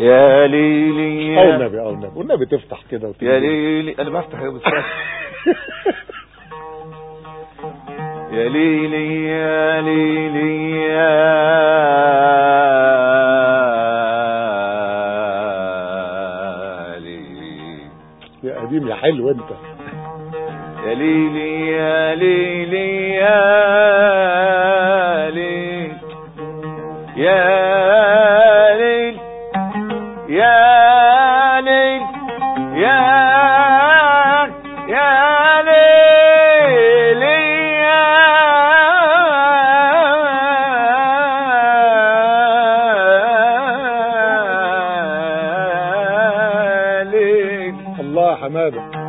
يا ليلي أو النبي أو النبي والنبي تفتح كده. يا ليلي أنا بفتح يا بس يا ليلي يا ليلي يا ليلي. يا قديم يا حلو أنت. يا ليلي يا ليلي يا ليل. يا ليل يا ليل يا يا ليل يا ليل. الله حماده.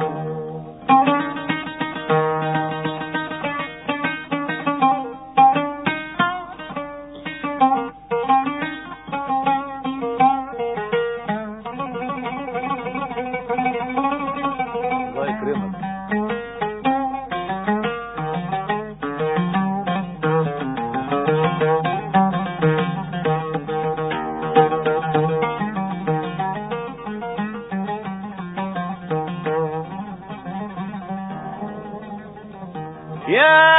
يا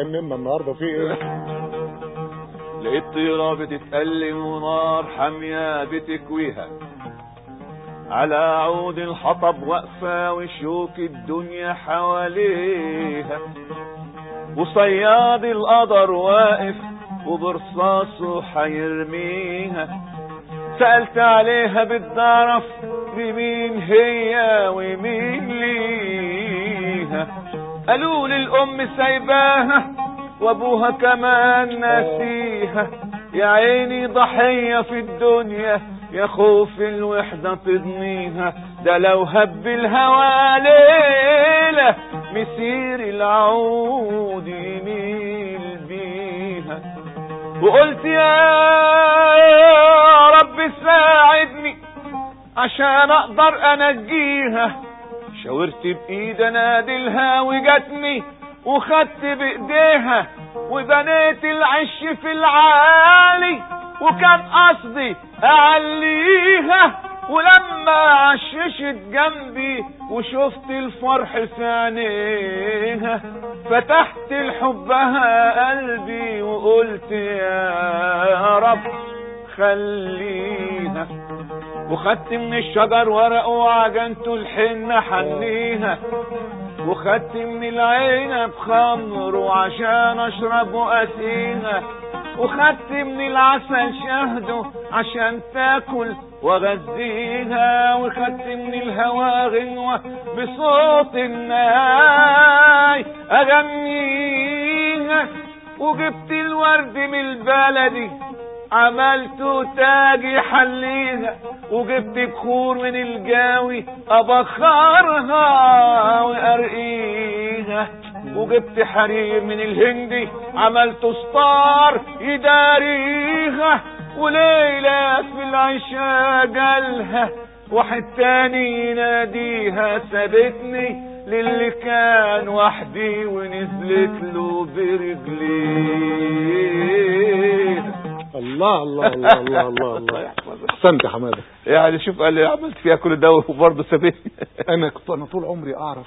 هتجننا النهارده في إيه؟ لقيت طيرة بتتألم ونار حامية بتكويها. على عود الحطب واقفة وشوك الدنيا حواليها. وصياد القدر واقف وبرصاصه حيرميها سألت عليها بالدرف بمين هي ومين ليها. قالوا لي الأم سايباها وأبوها كمان ناسيها. يا عيني ضحية في الدنيا يا خوف الوحدة تضنيها ده لو هب الهوى ليلة مسير العود يميل بيها. وقلت يا رب ساعدني عشان أقدر أنجيها. شاورت بإيد انادلها وجتني وخدت بإيديها وبنيت العش في العالي وكان قصدي أعليها ولما عششت جنبي وشفت الفرح في عينيها فتحت لحبها قلبي وقلت يا رب خليها وخدت من الشجر ورق وعجنته الحنة حنيها وخدت من العنب خمر وعشان أشرب واسيها وخدت من العسل شهده عشان تاكل وغذيها وخدت من الهوا غنوة بصوت الناي اغنيها وجبت الورد من البلدي عملت تاجي حليها وجبت بخور من الجاوي أبخرها وأرقيها. وجبت حرير من الهندي عملت ستار يداريها. وليلة في العشاء جالها واحد تاني يناديها سابتني للي كان وحدي ونزلت له برجليه الله الله الله الله الله الله. أحسنت يا حمادة. يعني شوف قال لي عملت فيها كل ده وبرضه سابتني أنا كنت أنا طول عمري أعرف